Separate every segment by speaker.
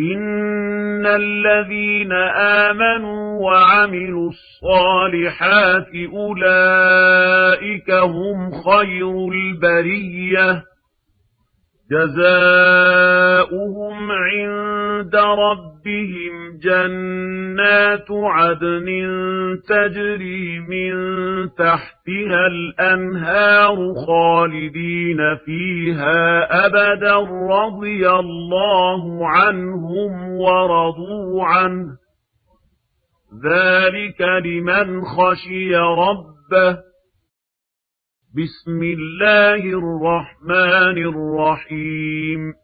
Speaker 1: إن الذين آمنوا وعملوا الصالحات أولئك هم خير البرية جزاؤهم عند عِندَ رَبِّهِمْ جَنَّاتُ عَدْنٍ تَجْرِي مِنْ تَحْتِهَا الْأَنْهَارُ خَالِدِينَ فِيهَا أَبَدًا رَضِيَ اللَّهُ عَنْهُمْ وَرَضُوا عَنْهُ ذَلِكَ لِمَنْ خَشِيَ رَبَّهُ بِسْمِ اللَّهِ الرَّحْمَنِ الرَّحِيمِ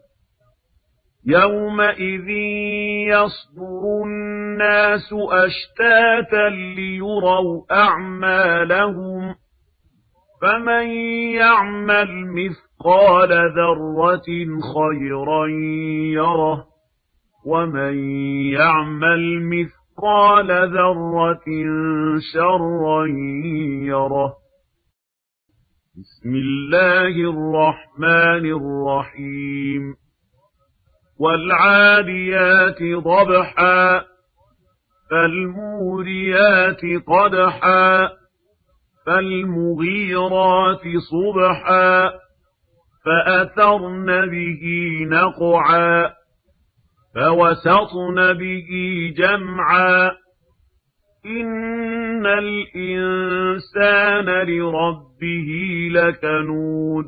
Speaker 1: يومئذ يصدر الناس أشتاتا ليروا أعمالهم فمن يعمل مثقال ذرة خيرا يره ومن يعمل مثقال ذرة شرا يره بسم الله الرحمن الرحيم والعاديات ضبحا فالموريات قدحا فالمغيرات صبحا فأثرن به نقعا فوسطن به جمعا إن الإنسان لربه لكنود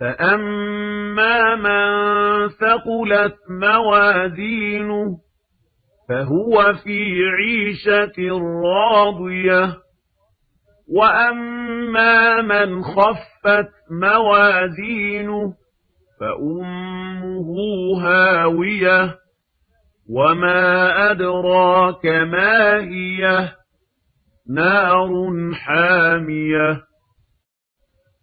Speaker 1: فأما من ثقلت موازينه فهو في عيشة راضية وأما من خفت موازينه فأمه هاوية وما أدراك ما هي نار حامية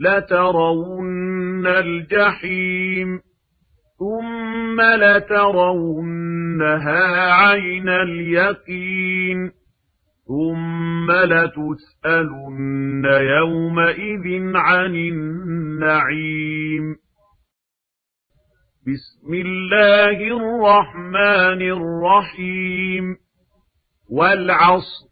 Speaker 1: لترون الجحيم ثم لترونها عين اليقين ثم لتسألن يومئذ عن النعيم بسم الله الرحمن الرحيم والعصر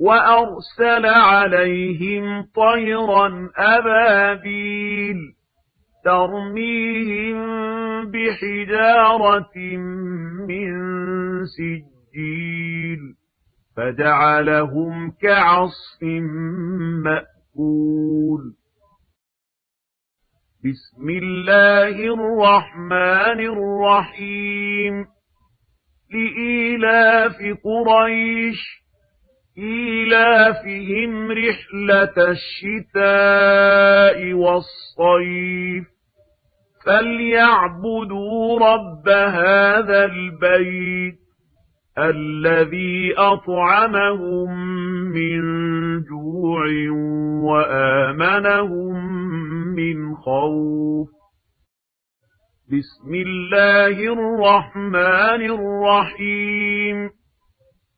Speaker 1: وأرسل عليهم طيرا أبابيل ترميهم بحجارة من سجيل فجعلهم كعصف مأكول بسم الله الرحمن الرحيم لإيلاف قريش إيلافهم رحلة الشتاء والصيف فليعبدوا رب هذا البيت الذي أطعمهم من جوع وآمنهم من خوف بسم الله الرحمن الرحيم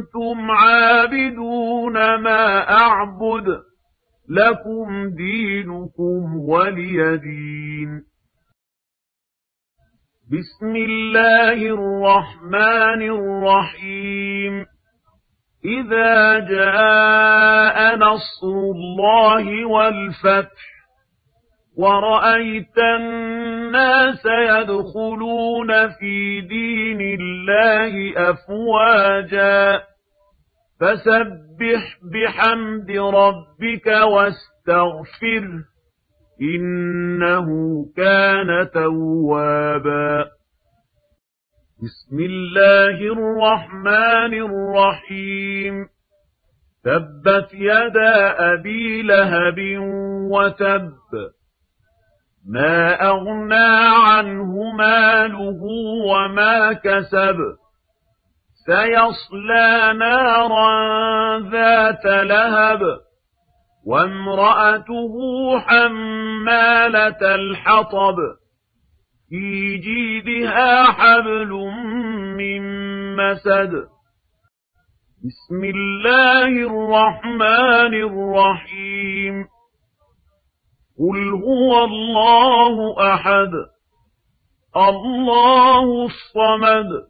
Speaker 1: أنتم عابدون ما أعبد لكم دينكم ولي دين بسم الله الرحمن الرحيم إذا جاء نصر الله والفتح ورأيت الناس يدخلون في دين الله أفواجا فسبح بحمد ربك واستغفره إنه كان توابا بسم الله الرحمن الرحيم تبت يدا أبي لهب وتب ما أغنى عنه ماله وما كسب سيصلى نارا ذات لهب وامرأته حمالة الحطب في جيدها حبل من مسد بسم الله الرحمن الرحيم قل هو الله أحد الله الصمد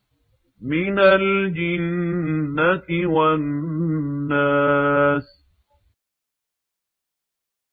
Speaker 1: مِنَ الْجِنَّةِ وَالنَّاسِ